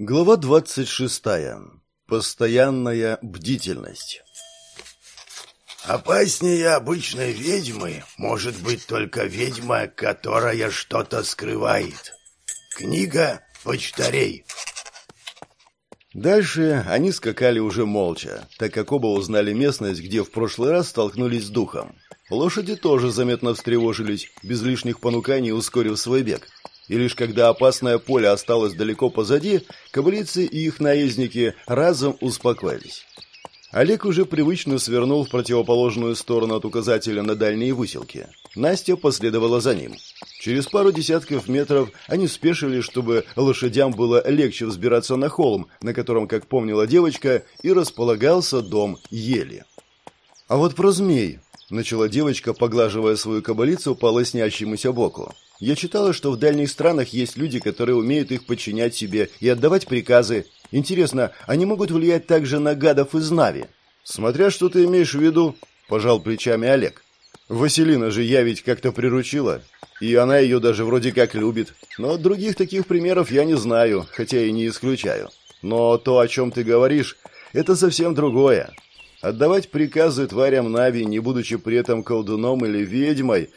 Глава 26. Постоянная бдительность. Опаснее обычной ведьмы может быть только ведьма, которая что-то скрывает. Книга почтарей. Дальше они скакали уже молча, так как оба узнали местность, где в прошлый раз столкнулись с духом. Лошади тоже заметно встревожились, без лишних понуканий ускорив свой бег и лишь когда опасное поле осталось далеко позади, кобылицы и их наездники разом успокоились. Олег уже привычно свернул в противоположную сторону от указателя на дальние выселки. Настя последовала за ним. Через пару десятков метров они спешили, чтобы лошадям было легче взбираться на холм, на котором, как помнила девочка, и располагался дом ели. «А вот про змей», — начала девочка, поглаживая свою кобылицу по лоснящемуся боку. Я читала, что в дальних странах есть люди, которые умеют их подчинять себе и отдавать приказы. Интересно, они могут влиять также на гадов из Нави? Смотря что ты имеешь в виду, пожал плечами Олег. Василина же я ведь как-то приручила, и она ее даже вроде как любит. Но других таких примеров я не знаю, хотя и не исключаю. Но то, о чем ты говоришь, это совсем другое. Отдавать приказы тварям Нави, не будучи при этом колдуном или ведьмой,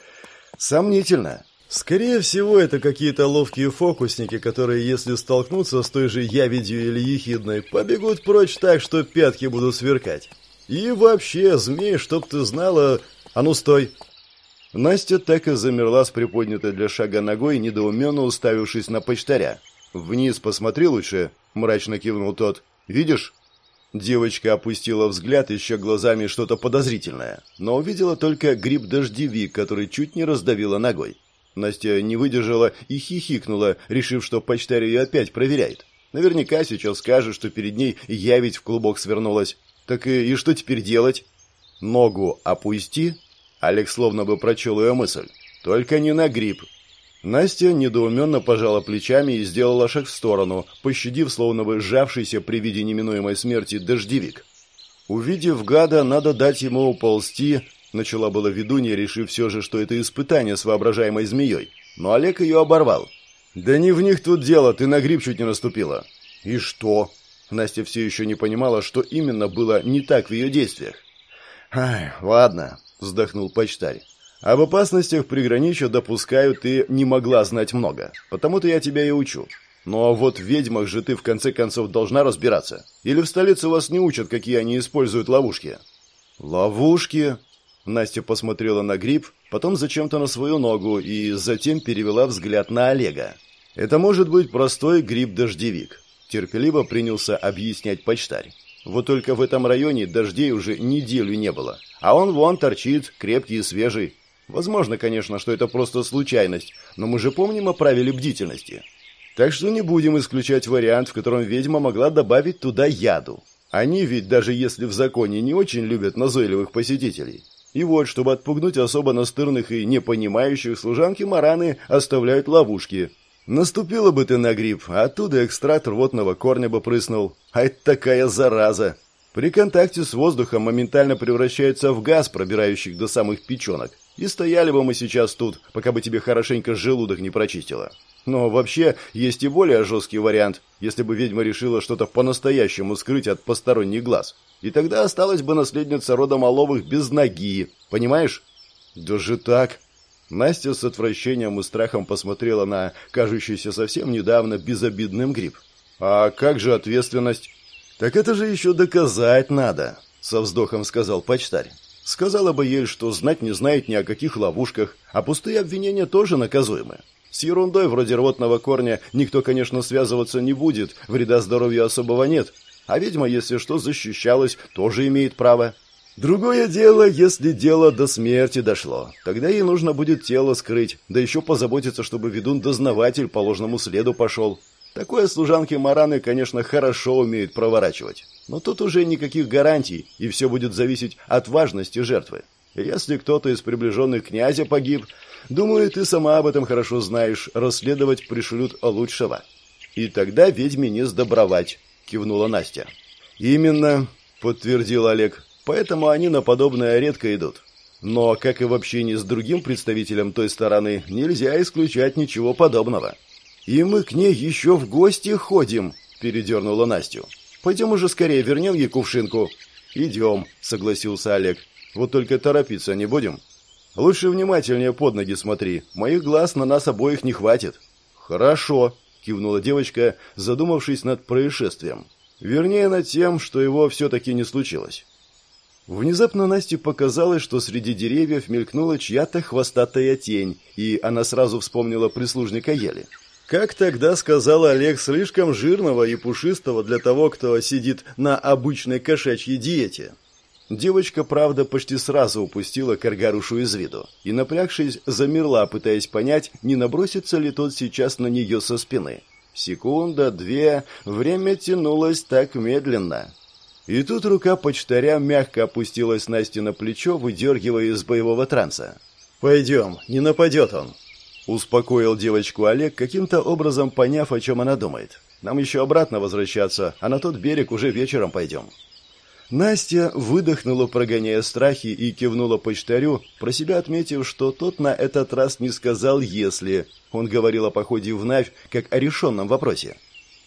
сомнительно. Скорее всего, это какие-то ловкие фокусники, которые, если столкнутся с той же Явидью или Ехидной, побегут прочь так, что пятки будут сверкать. И вообще, змей, чтоб ты знала... А ну, стой!» Настя так и замерла с приподнятой для шага ногой, недоуменно уставившись на почтаря. «Вниз посмотри лучше», — мрачно кивнул тот. «Видишь?» Девочка опустила взгляд, ища глазами что-то подозрительное, но увидела только гриб-дождевик, который чуть не раздавила ногой. Настя не выдержала и хихикнула, решив, что почтарь ее опять проверяет. Наверняка сейчас скажет, что перед ней я ведь в клубок свернулась. Так и, и что теперь делать? Ногу опусти. Алекс словно бы прочел ее мысль. Только не на гриб. Настя недоуменно пожала плечами и сделала шаг в сторону, пощадив, словно бы сжавшийся при виде неминуемой смерти дождевик. Увидев гада, надо дать ему уползти, Начала было ведунья, решив все же, что это испытание с воображаемой змеей. Но Олег ее оборвал. «Да не в них тут дело, ты на гриб чуть не наступила». «И что?» Настя все еще не понимала, что именно было не так в ее действиях. «Ай, ладно», — вздохнул почтарь. «Об опасностях приграничья допускаю, ты не могла знать много, потому-то я тебя и учу. Но вот в ведьмах же ты в конце концов должна разбираться. Или в столице вас не учат, какие они используют ловушки?» «Ловушки?» Настя посмотрела на гриб, потом зачем-то на свою ногу и затем перевела взгляд на Олега. «Это может быть простой гриб-дождевик», – терпеливо принялся объяснять почтарь. «Вот только в этом районе дождей уже неделю не было, а он вон торчит, крепкий и свежий. Возможно, конечно, что это просто случайность, но мы же помним о правиле бдительности. Так что не будем исключать вариант, в котором ведьма могла добавить туда яду. Они ведь, даже если в законе не очень любят назойливых посетителей, и вот, чтобы отпугнуть особо настырных и не понимающих, служанки Мараны оставляют ловушки. Наступила бы ты на гриб, а оттуда экстракт рвотного корня бы прыснул. А это такая зараза. При контакте с воздухом моментально превращается в газ, пробирающий до самых печенок. И стояли бы мы сейчас тут, пока бы тебе хорошенько желудок не прочистило. Но вообще есть и более жесткий вариант, если бы ведьма решила что-то по-настоящему скрыть от посторонних глаз. И тогда осталась бы наследница рода Маловых без ноги. Понимаешь? Даже так. Настя с отвращением и страхом посмотрела на кажущийся совсем недавно безобидным гриб. А как же ответственность? Так это же еще доказать надо, со вздохом сказал почтарь. Сказала бы ей, что знать не знает ни о каких ловушках, а пустые обвинения тоже наказуемы. С ерундой вроде рвотного корня никто, конечно, связываться не будет, вреда здоровью особого нет, а ведьма, если что, защищалась, тоже имеет право. Другое дело, если дело до смерти дошло. Тогда ей нужно будет тело скрыть, да еще позаботиться, чтобы ведун-дознаватель по ложному следу пошел. Такое служанки Мараны, конечно, хорошо умеют проворачивать. Но тут уже никаких гарантий, и все будет зависеть от важности жертвы. Если кто-то из приближенных князя погиб, думаю, ты сама об этом хорошо знаешь, расследовать пришлют лучшего. И тогда ведьме не сдобровать кивнула Настя. Именно, подтвердил Олег. Поэтому они на подобное редко идут. Но, как и в общении с другим представителем той стороны, нельзя исключать ничего подобного. И мы к ней еще в гости ходим, передернула Настю. «Пойдем уже скорее вернем ей кувшинку». «Идем», — согласился Олег. «Вот только торопиться не будем». «Лучше внимательнее под ноги смотри. Моих глаз на нас обоих не хватит». «Хорошо», — кивнула девочка, задумавшись над происшествием. Вернее, над тем, что его все-таки не случилось. Внезапно Насте показалось, что среди деревьев мелькнула чья-то хвостатая тень, и она сразу вспомнила прислужника ели. Как тогда сказал Олег, слишком жирного и пушистого для того, кто сидит на обычной кошачьей диете. Девочка, правда, почти сразу упустила Каргарушу из виду и, напрягшись, замерла, пытаясь понять, не набросится ли тот сейчас на нее со спины. Секунда, две, время тянулось так медленно. И тут рука почтаря мягко опустилась Насте на плечо, выдергивая из боевого транса. «Пойдем, не нападет он», — успокоил девочку Олег, каким-то образом поняв, о чем она думает. «Нам еще обратно возвращаться, а на тот берег уже вечером пойдем». Настя выдохнула, прогоняя страхи, и кивнула почтарю, про себя отметив, что тот на этот раз не сказал «если». Он говорил о походе в Навь, как о решенном вопросе.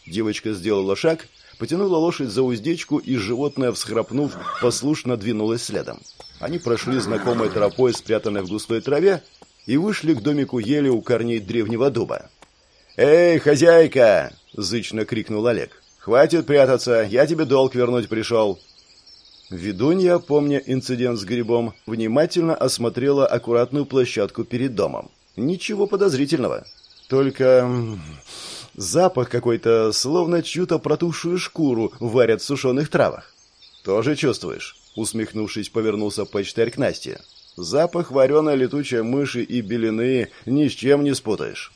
Девочка сделала шаг, потянула лошадь за уздечку, и животное, всхрапнув, послушно двинулось следом. Они прошли знакомой тропой, спрятанной в густой траве, и вышли к домику ели у корней древнего дуба. «Эй, хозяйка!» — зычно крикнул Олег. «Хватит прятаться, я тебе долг вернуть пришел!» Ведунья, помня инцидент с грибом, внимательно осмотрела аккуратную площадку перед домом. Ничего подозрительного. Только запах какой-то, словно чью-то протухшую шкуру варят в сушеных травах. «Тоже чувствуешь?» Усмехнувшись, повернулся почтарь к Насте. «Запах вареной летучей мыши и белины ни с чем не спутаешь».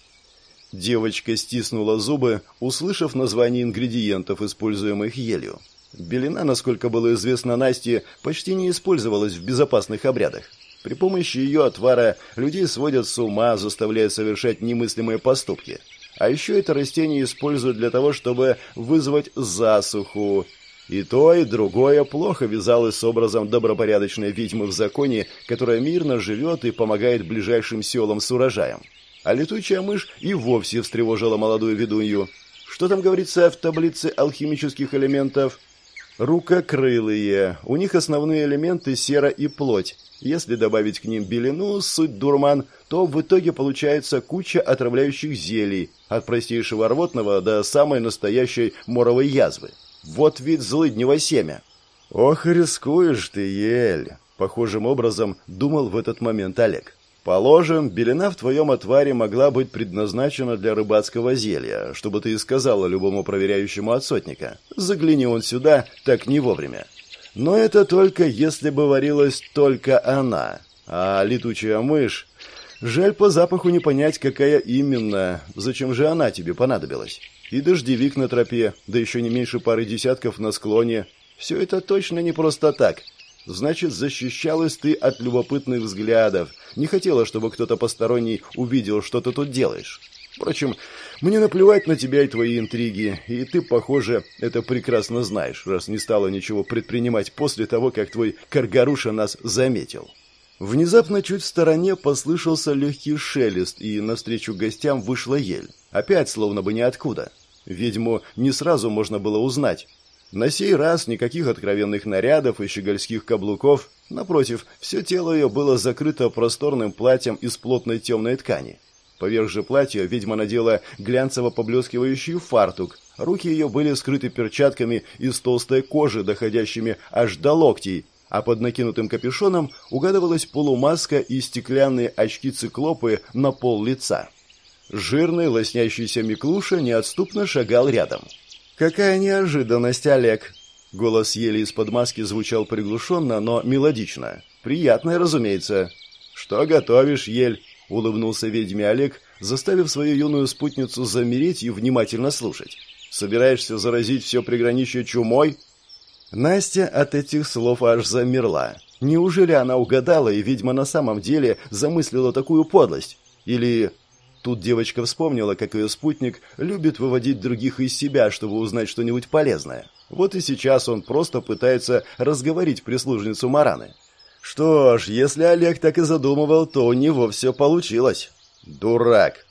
Девочка стиснула зубы, услышав название ингредиентов, используемых елью. Белина, насколько было известно Насте, почти не использовалась в безопасных обрядах. При помощи ее отвара людей сводят с ума, заставляя совершать немыслимые поступки. А еще это растение используют для того, чтобы вызвать засуху. И то, и другое плохо вязалось с образом добропорядочной ведьмы в законе, которая мирно живет и помогает ближайшим селам с урожаем. А летучая мышь и вовсе встревожила молодую ведунью. Что там говорится в таблице алхимических элементов? Рукокрылые. У них основные элементы сера и плоть. Если добавить к ним белину, суть дурман, то в итоге получается куча отравляющих зелий, от простейшего рвотного до самой настоящей моровой язвы. Вот вид злыднего семя. Ох, рискуешь ты, ель. Похожим образом думал в этот момент Олег. Положим, белина в твоем отваре могла быть предназначена для рыбацкого зелья, чтобы ты и сказала любому проверяющему от сотника. Загляни он сюда, так не вовремя. Но это только если бы варилась только она. А летучая мышь... Жаль по запаху не понять, какая именно. Зачем же она тебе понадобилась? И дождевик на тропе, да еще не меньше пары десятков на склоне. Все это точно не просто так. Значит, защищалась ты от любопытных взглядов. Не хотела, чтобы кто-то посторонний увидел, что ты тут делаешь. Впрочем, мне наплевать на тебя и твои интриги, и ты, похоже, это прекрасно знаешь, раз не стала ничего предпринимать после того, как твой Каргаруша нас заметил. Внезапно чуть в стороне послышался легкий шелест, и навстречу гостям вышла ель. Опять словно бы ниоткуда. Ведьму не сразу можно было узнать. На сей раз никаких откровенных нарядов и щегольских каблуков. Напротив, все тело ее было закрыто просторным платьем из плотной темной ткани. Поверх же платья ведьма надела глянцево-поблескивающий фартук. Руки ее были скрыты перчатками из толстой кожи, доходящими аж до локтей, а под накинутым капюшоном угадывалась полумаска и стеклянные очки-циклопы на пол лица. Жирный, лоснящийся Миклуша неотступно шагал рядом. «Какая неожиданность, Олег!» Голос еле из-под маски звучал приглушенно, но мелодично. «Приятное, разумеется». «Что готовишь, Ель?» — улыбнулся ведьме Олег, заставив свою юную спутницу замереть и внимательно слушать. «Собираешься заразить все приграничье чумой?» Настя от этих слов аж замерла. Неужели она угадала, и ведьма на самом деле замыслила такую подлость? Или Тут девочка вспомнила, как ее спутник любит выводить других из себя, чтобы узнать что-нибудь полезное. Вот и сейчас он просто пытается разговорить прислужницу Мараны. Что ж, если Олег так и задумывал, то у него все получилось. Дурак.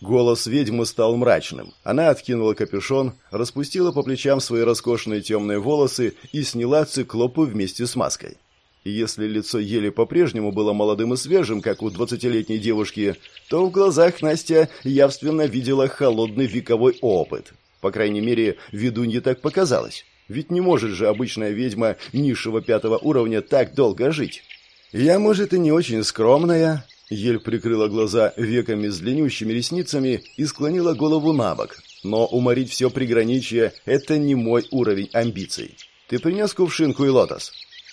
Голос ведьмы стал мрачным. Она откинула капюшон, распустила по плечам свои роскошные темные волосы и сняла циклопы вместе с маской. Если лицо еле по-прежнему было молодым и свежим, как у двадцатилетней девушки, то в глазах Настя явственно видела холодный вековой опыт. По крайней мере, ведунье так показалось. Ведь не может же обычная ведьма низшего пятого уровня так долго жить. Я, может, и не очень скромная, Ель прикрыла глаза веками с длиннющими ресницами и склонила голову на бок. Но уморить все приграничье – это не мой уровень амбиций. Ты принес кувшинку и лотос?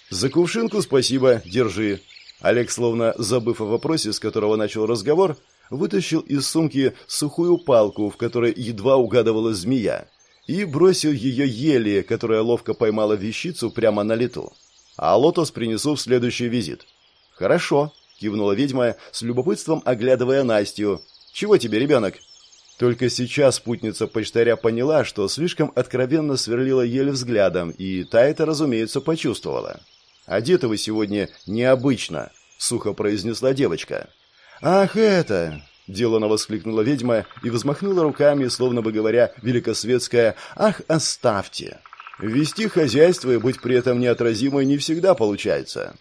За кувшинку спасибо, держи. Олег, словно забыв о вопросе, с которого начал разговор, вытащил из сумки сухую палку, в которой едва угадывалась змея, и бросил ее еле, которая ловко поймала вещицу прямо на лету. А лотос принесу в следующий визит. Хорошо, кивнула ведьма, с любопытством оглядывая Настю. Чего тебе, ребенок?» Только сейчас спутница почтаря поняла, что слишком откровенно сверлила еле взглядом, и та это, разумеется, почувствовала. «Одеты вы сегодня необычно», — сухо произнесла девочка. «Ах, это!» — делано воскликнула ведьма и взмахнула руками, словно бы говоря, великосветская «Ах, оставьте!» Вести хозяйство и быть при этом неотразимой не всегда получается.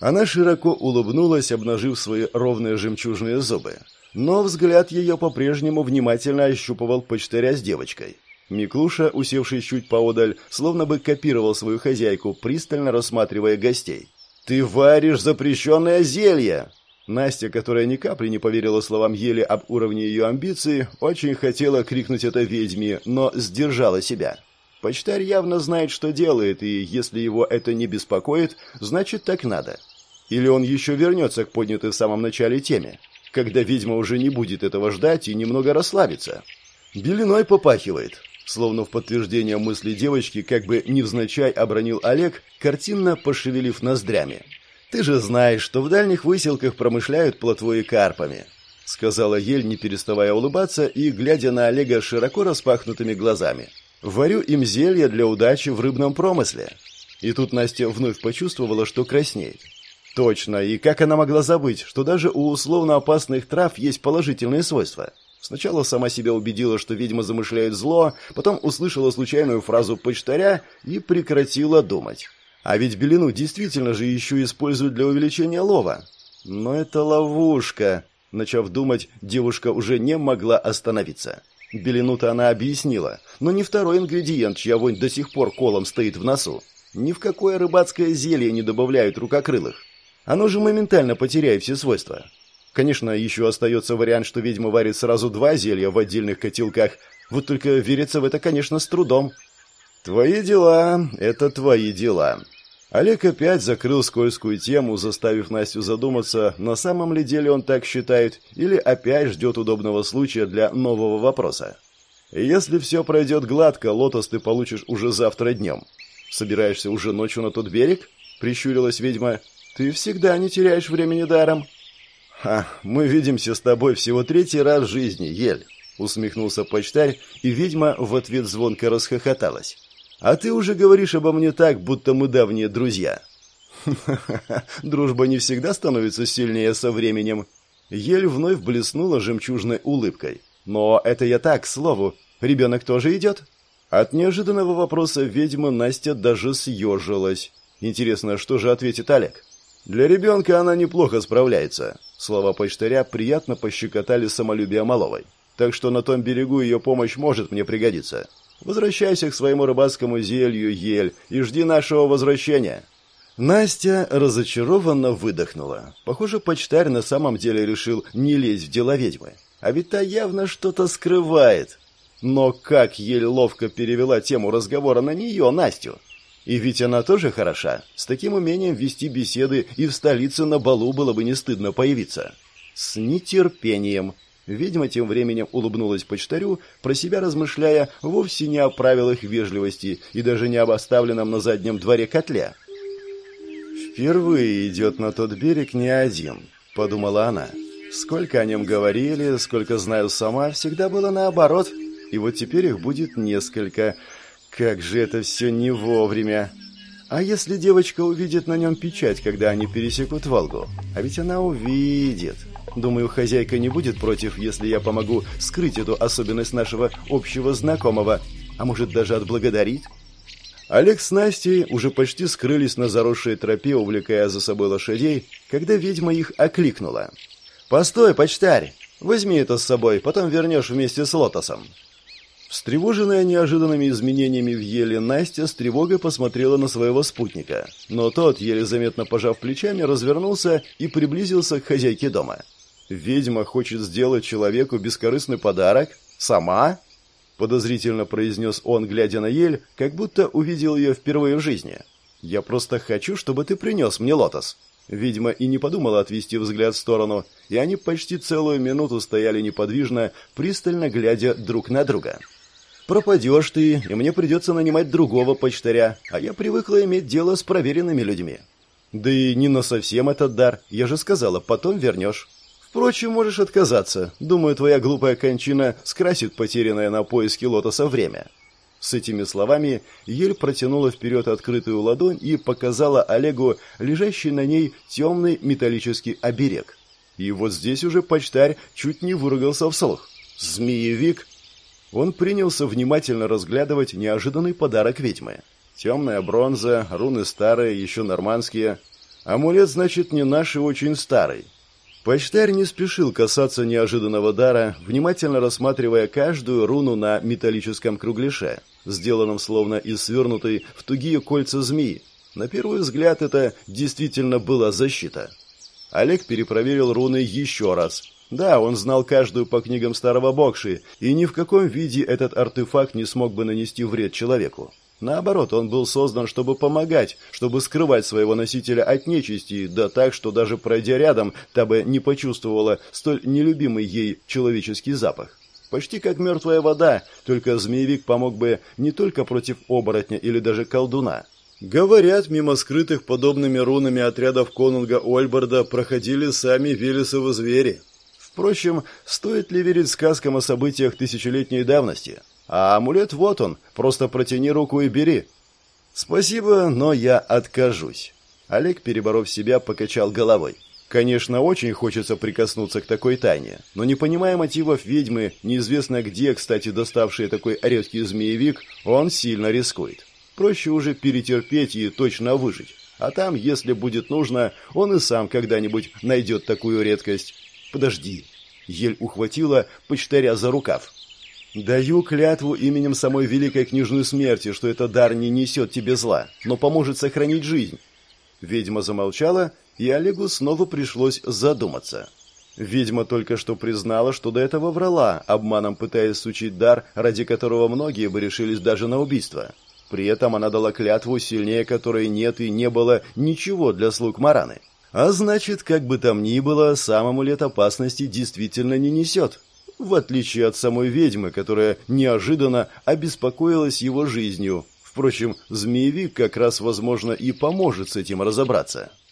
Она широко улыбнулась, обнажив свои ровные жемчужные зубы. Но взгляд ее по-прежнему внимательно ощупывал почтаря с девочкой. Миклуша, усевший чуть поодаль, словно бы копировал свою хозяйку, пристально рассматривая гостей. «Ты варишь запрещенное зелье!» Настя, которая ни капли не поверила словам Ели об уровне ее амбиций, очень хотела крикнуть это ведьме, но сдержала себя. Почтарь явно знает, что делает, и если его это не беспокоит, значит так надо. Или он еще вернется к поднятой в самом начале теме, когда ведьма уже не будет этого ждать и немного расслабится. Белиной попахивает. Словно в подтверждение мысли девочки, как бы невзначай обронил Олег, картинно пошевелив ноздрями. «Ты же знаешь, что в дальних выселках промышляют плотвой и карпами», сказала Ель, не переставая улыбаться и глядя на Олега широко распахнутыми глазами. «Варю им зелье для удачи в рыбном промысле». И тут Настя вновь почувствовала, что краснеет. Точно, и как она могла забыть, что даже у условно опасных трав есть положительные свойства? Сначала сама себя убедила, что ведьма замышляет зло, потом услышала случайную фразу почтаря и прекратила думать. А ведь белину действительно же еще используют для увеличения лова. Но это ловушка. Начав думать, девушка уже не могла остановиться. Белину-то она объяснила, но не второй ингредиент, чья вонь до сих пор колом стоит в носу. Ни в какое рыбацкое зелье не добавляют рукокрылых. Оно же моментально потеряет все свойства. Конечно, еще остается вариант, что ведьма варит сразу два зелья в отдельных котелках. Вот только верится в это, конечно, с трудом. Твои дела — это твои дела. Олег опять закрыл скользкую тему, заставив Настю задуматься, на самом ли деле он так считает, или опять ждет удобного случая для нового вопроса. Если все пройдет гладко, лотос ты получишь уже завтра днем. Собираешься уже ночью на тот берег? Прищурилась ведьма. Ты всегда не теряешь времени даром. Ха, мы видимся с тобой всего третий раз в жизни, Ель, усмехнулся почтарь, и ведьма в ответ звонко расхохоталась. А ты уже говоришь обо мне так, будто мы давние друзья. Дружба не всегда становится сильнее со временем. Ель вновь блеснула жемчужной улыбкой. Но это я так, к слову. Ребенок тоже идет? От неожиданного вопроса ведьма Настя даже съежилась. Интересно, что же ответит Олег? Для ребенка она неплохо справляется. Слова почтаря приятно пощекотали самолюбие Маловой. Так что на том берегу ее помощь может мне пригодиться. Возвращайся к своему рыбацкому зелью, Ель, и жди нашего возвращения. Настя разочарованно выдохнула. Похоже, почтарь на самом деле решил не лезть в дела ведьмы. А ведь та явно что-то скрывает. Но как Ель ловко перевела тему разговора на нее, Настю. И ведь она тоже хороша. С таким умением вести беседы и в столице на балу было бы не стыдно появиться. С нетерпением. Ведьма тем временем улыбнулась почтарю, про себя размышляя вовсе не о правилах вежливости и даже не об оставленном на заднем дворе котле. «Впервые идет на тот берег не один», — подумала она. «Сколько о нем говорили, сколько знаю сама, всегда было наоборот. И вот теперь их будет несколько. Как же это все не вовремя. А если девочка увидит на нем печать, когда они пересекут Волгу? А ведь она увидит. Думаю, хозяйка не будет против, если я помогу скрыть эту особенность нашего общего знакомого, а может даже отблагодарить. Олег с Настей уже почти скрылись на заросшей тропе, увлекая за собой лошадей, когда ведьма их окликнула. «Постой, почтарь! Возьми это с собой, потом вернешь вместе с Лотосом». Встревоженная неожиданными изменениями в еле, Настя с тревогой посмотрела на своего спутника. Но тот, еле заметно пожав плечами, развернулся и приблизился к хозяйке дома. «Ведьма хочет сделать человеку бескорыстный подарок? Сама?» Подозрительно произнес он, глядя на ель, как будто увидел ее впервые в жизни. «Я просто хочу, чтобы ты принес мне лотос». Ведьма и не подумала отвести взгляд в сторону, и они почти целую минуту стояли неподвижно, пристально глядя друг на друга. Пропадешь ты, и мне придется нанимать другого почтаря, а я привыкла иметь дело с проверенными людьми. Да и не на совсем этот дар, я же сказала, потом вернешь. Впрочем, можешь отказаться. Думаю, твоя глупая кончина скрасит потерянное на поиске лотоса время. С этими словами Ель протянула вперед открытую ладонь и показала Олегу лежащий на ней темный металлический оберег. И вот здесь уже почтарь чуть не выругался вслух. «Змеевик он принялся внимательно разглядывать неожиданный подарок ведьмы. Темная бронза, руны старые, еще нормандские. Амулет, значит, не наш и очень старый. Почтарь не спешил касаться неожиданного дара, внимательно рассматривая каждую руну на металлическом кругляше, сделанном словно из свернутой в тугие кольца змеи. На первый взгляд это действительно была защита. Олег перепроверил руны еще раз – да, он знал каждую по книгам старого Бокши, и ни в каком виде этот артефакт не смог бы нанести вред человеку. Наоборот, он был создан, чтобы помогать, чтобы скрывать своего носителя от нечисти, да так, что даже пройдя рядом, та бы не почувствовала столь нелюбимый ей человеческий запах. Почти как мертвая вода, только змеевик помог бы не только против оборотня или даже колдуна. Говорят, мимо скрытых подобными рунами отрядов конунга Ольборда проходили сами Велесовы звери. Впрочем, стоит ли верить сказкам о событиях тысячелетней давности? А амулет вот он, просто протяни руку и бери. Спасибо, но я откажусь. Олег, переборов себя, покачал головой. Конечно, очень хочется прикоснуться к такой тайне, но не понимая мотивов ведьмы, неизвестно где, кстати, доставший такой редкий змеевик, он сильно рискует. Проще уже перетерпеть и точно выжить. А там, если будет нужно, он и сам когда-нибудь найдет такую редкость. «Подожди!» Ель ухватила почтаря за рукав. «Даю клятву именем самой великой княжны смерти, что этот дар не несет тебе зла, но поможет сохранить жизнь». Ведьма замолчала, и Олегу снова пришлось задуматься. Ведьма только что признала, что до этого врала, обманом пытаясь сучить дар, ради которого многие бы решились даже на убийство. При этом она дала клятву, сильнее которой нет и не было ничего для слуг Мараны. А значит, как бы там ни было, сам амулет опасности действительно не несет. В отличие от самой ведьмы, которая неожиданно обеспокоилась его жизнью. Впрочем, змеевик как раз, возможно, и поможет с этим разобраться.